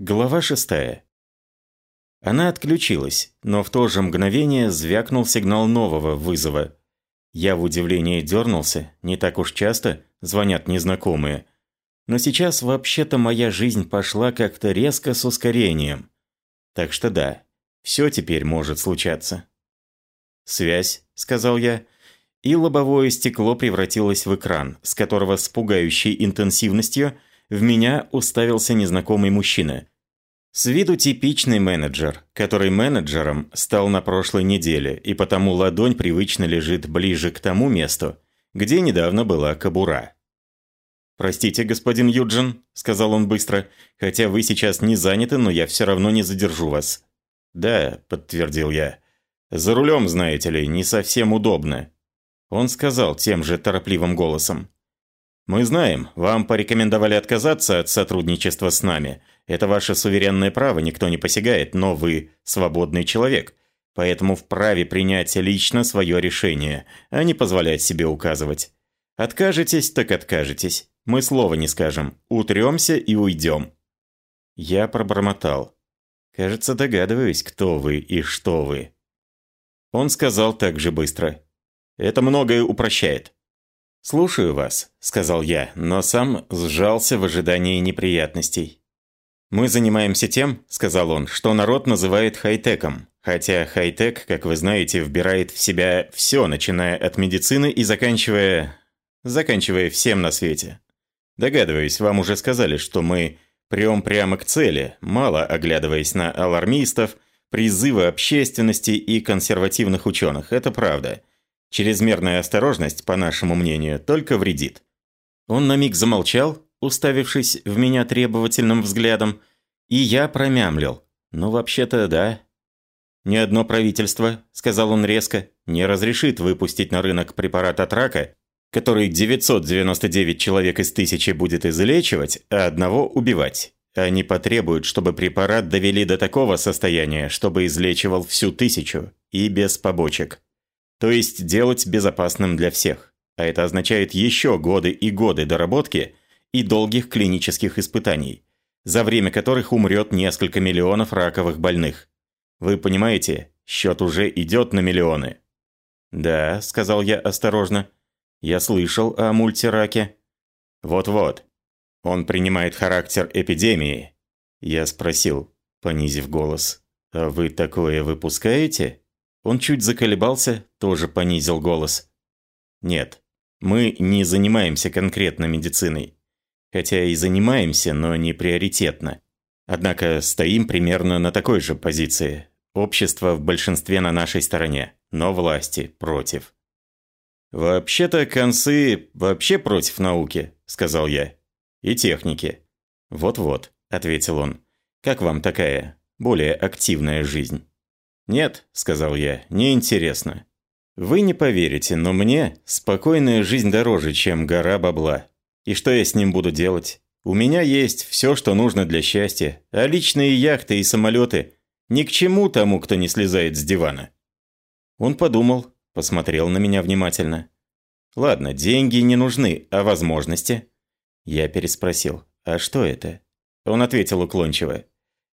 Глава шестая. Она отключилась, но в то же мгновение звякнул сигнал нового вызова. Я в удивлении дернулся, не так уж часто звонят незнакомые. Но сейчас вообще-то моя жизнь пошла как-то резко с ускорением. Так что да, все теперь может случаться. «Связь», — сказал я, и лобовое стекло превратилось в экран, с которого с пугающей интенсивностью – в меня уставился незнакомый мужчина. С виду типичный менеджер, который менеджером стал на прошлой неделе, и потому ладонь привычно лежит ближе к тому месту, где недавно была кобура. «Простите, господин Юджин», — сказал он быстро, — «хотя вы сейчас не заняты, но я все равно не задержу вас». «Да», — подтвердил я. «За рулем, знаете ли, не совсем удобно». Он сказал тем же торопливым голосом. Мы знаем, вам порекомендовали отказаться от сотрудничества с нами. Это ваше суверенное право, никто не посягает, но вы свободный человек. Поэтому вправе принять лично свое решение, а не позволять себе указывать. Откажетесь, так откажетесь. Мы слова не скажем. Утремся и уйдем. Я пробормотал. Кажется, догадываюсь, кто вы и что вы. Он сказал так же быстро. Это многое упрощает. «Слушаю вас», – сказал я, но сам сжался в ожидании неприятностей. «Мы занимаемся тем», – сказал он, – «что народ называет хай-теком. Хотя хай-тек, как вы знаете, вбирает в себя все, начиная от медицины и заканчивая... заканчивая всем на свете. Догадываюсь, вам уже сказали, что мы прем прямо к цели, мало оглядываясь на алармистов, призывы общественности и консервативных ученых. Это правда. Чрезмерная осторожность, по нашему мнению, только вредит. Он на миг замолчал, уставившись в меня требовательным взглядом, и я промямлил. Ну, вообще-то, да. «Ни одно правительство», — сказал он резко, — «не разрешит выпустить на рынок препарат от рака, который 999 человек из тысячи будет излечивать, а одного убивать. Они потребуют, чтобы препарат довели до такого состояния, чтобы излечивал всю тысячу, и без побочек. То есть делать безопасным для всех. А это означает еще годы и годы доработки и долгих клинических испытаний, за время которых умрет несколько миллионов раковых больных. Вы понимаете, счет уже идет на миллионы. «Да», — сказал я осторожно. «Я слышал о мультираке». «Вот-вот. Он принимает характер эпидемии». Я спросил, понизив голос. «А вы такое выпускаете?» Он чуть заколебался, тоже понизил голос. «Нет, мы не занимаемся конкретно медициной. Хотя и занимаемся, но не приоритетно. Однако стоим примерно на такой же позиции. Общество в большинстве на нашей стороне, но власти против». «Вообще-то концы вообще против науки», — сказал я. «И техники». «Вот-вот», — ответил он. «Как вам такая более активная жизнь?» «Нет», – сказал я, – «неинтересно». «Вы не поверите, но мне спокойная жизнь дороже, чем гора бабла. И что я с ним буду делать? У меня есть все, что нужно для счастья, а личные яхты и самолеты ни к чему тому, кто не слезает с дивана». Он подумал, посмотрел на меня внимательно. «Ладно, деньги не нужны, а возможности?» Я переспросил, «А что это?» Он ответил уклончиво.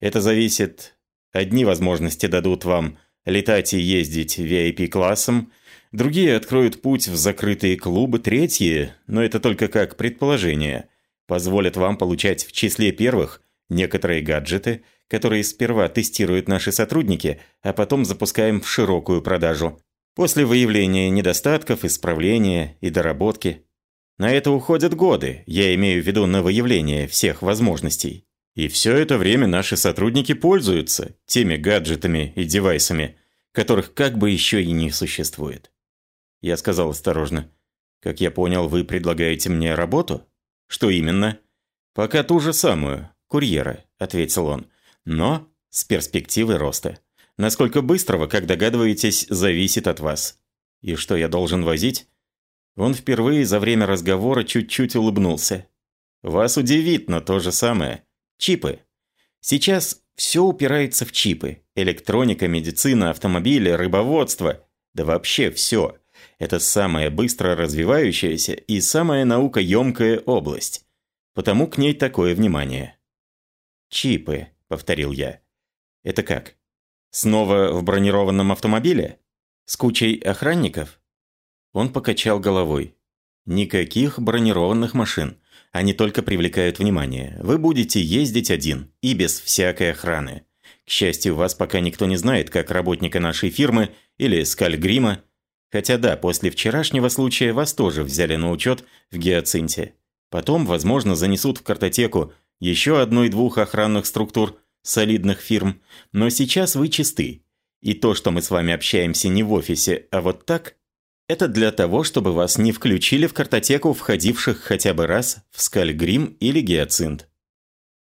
«Это зависит Одни возможности дадут вам летать и ездить VIP-классом, другие откроют путь в закрытые клубы, третьи, но это только как предположение, позволят вам получать в числе первых некоторые гаджеты, которые сперва тестируют наши сотрудники, а потом запускаем в широкую продажу. После выявления недостатков, исправления и доработки. На это уходят годы, я имею в виду на выявление всех возможностей. И все это время наши сотрудники пользуются теми гаджетами и девайсами, которых как бы еще и не существует. Я сказал осторожно. «Как я понял, вы предлагаете мне работу?» «Что именно?» «Пока ту же самую, курьера», — ответил он. «Но с перспективой роста. Насколько быстрого, как догадываетесь, зависит от вас. И что я должен возить?» Он впервые за время разговора чуть-чуть улыбнулся. «Вас удивит, но то же самое. Чипы. Сейчас все упирается в чипы. Электроника, медицина, автомобили, рыбоводство. Да вообще все. Это самая быстро развивающаяся и самая наукоемкая область. Потому к ней такое внимание. «Чипы», повторил я. «Это как? Снова в бронированном автомобиле? С кучей охранников?» Он покачал головой. «Никаких бронированных машин. Они только привлекают внимание. Вы будете ездить один и без всякой охраны. К счастью, вас пока никто не знает, как работника нашей фирмы или Скальгрима. Хотя да, после вчерашнего случая вас тоже взяли на учет в Гиацинте. Потом, возможно, занесут в картотеку еще одной-двух охранных структур солидных фирм. Но сейчас вы чисты. И то, что мы с вами общаемся не в офисе, а вот так, это для того, чтобы вас не включили в картотеку входивших хотя бы раз в Скальгрим или Гиацинт.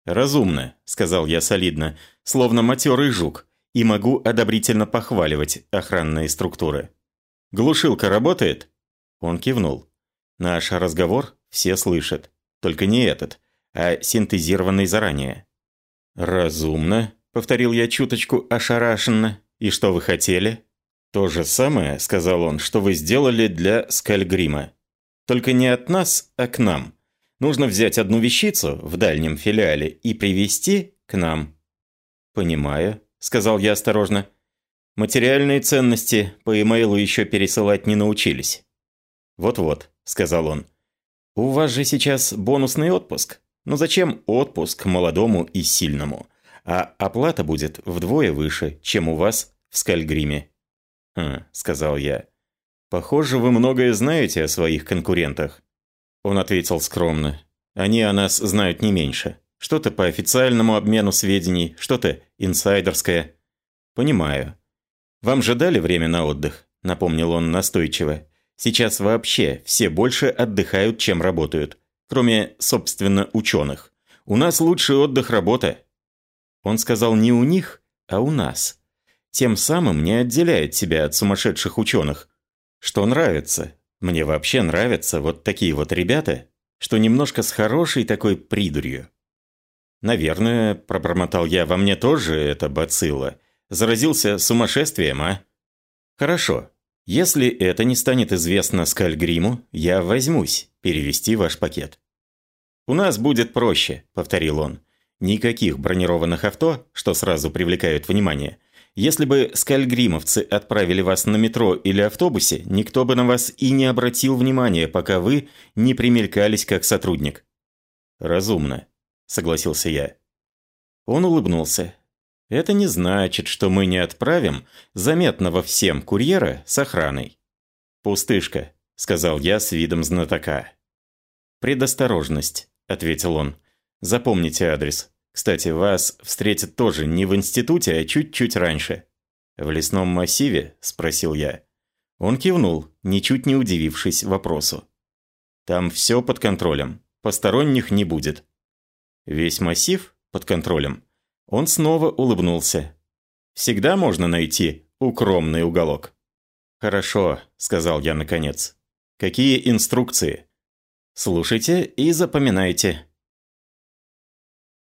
«Разумно», – сказал я солидно, словно матерый жук, и могу одобрительно похваливать охранные структуры. «Глушилка работает?» Он кивнул. «Наш разговор все слышат. Только не этот, а синтезированный заранее». «Разумно», – повторил я чуточку ошарашенно. «И что вы хотели?» «То же самое», – сказал он, – «что вы сделали для Скальгрима. Только не от нас, а к нам. Нужно взять одну вещицу в дальнем филиале и привезти к нам». «Понимаю», – сказал я осторожно. «Материальные ценности по имейлу еще пересылать не научились». «Вот-вот», – сказал он. «У вас же сейчас бонусный отпуск. Но зачем отпуск молодому и сильному? А оплата будет вдвое выше, чем у вас в Скальгриме». «Хм», — сказал я. «Похоже, вы многое знаете о своих конкурентах». Он ответил скромно. «Они о нас знают не меньше. Что-то по официальному обмену сведений, что-то инсайдерское». «Понимаю. Вам же дали время на отдых?» — напомнил он настойчиво. «Сейчас вообще все больше отдыхают, чем работают. Кроме, собственно, ученых. У нас лучший отдых – работа». Он сказал не у них, а у нас тем самым не отделяет себя от сумасшедших ученых. Что нравится. Мне вообще нравятся вот такие вот ребята, что немножко с хорошей такой придурью. Наверное, пробормотал я, во мне тоже это бацилла. Заразился сумасшествием, а? Хорошо. Если это не станет известно Скальгриму, я возьмусь перевести ваш пакет. «У нас будет проще», — повторил он. «Никаких бронированных авто, что сразу привлекают внимание, если бы скальгримовцы отправили вас на метро или автобусе, никто бы на вас и не обратил внимания, пока вы не примелькались как сотрудник». «Разумно», — согласился я. Он улыбнулся. «Это не значит, что мы не отправим заметного всем курьера с охраной». «Пустышка», — сказал я с видом знатока. «Предосторожность», — ответил он. «Запомните адрес. Кстати, вас встретят тоже не в институте, а чуть-чуть раньше. В лесном массиве? Спросил я. Он кивнул, ничуть не удивившись вопросу. Там все под контролем. Посторонних не будет. Весь массив под контролем. Он снова улыбнулся. Всегда можно найти укромный уголок. «Хорошо», — сказал я наконец. «Какие инструкции?» «Слушайте и запоминайте.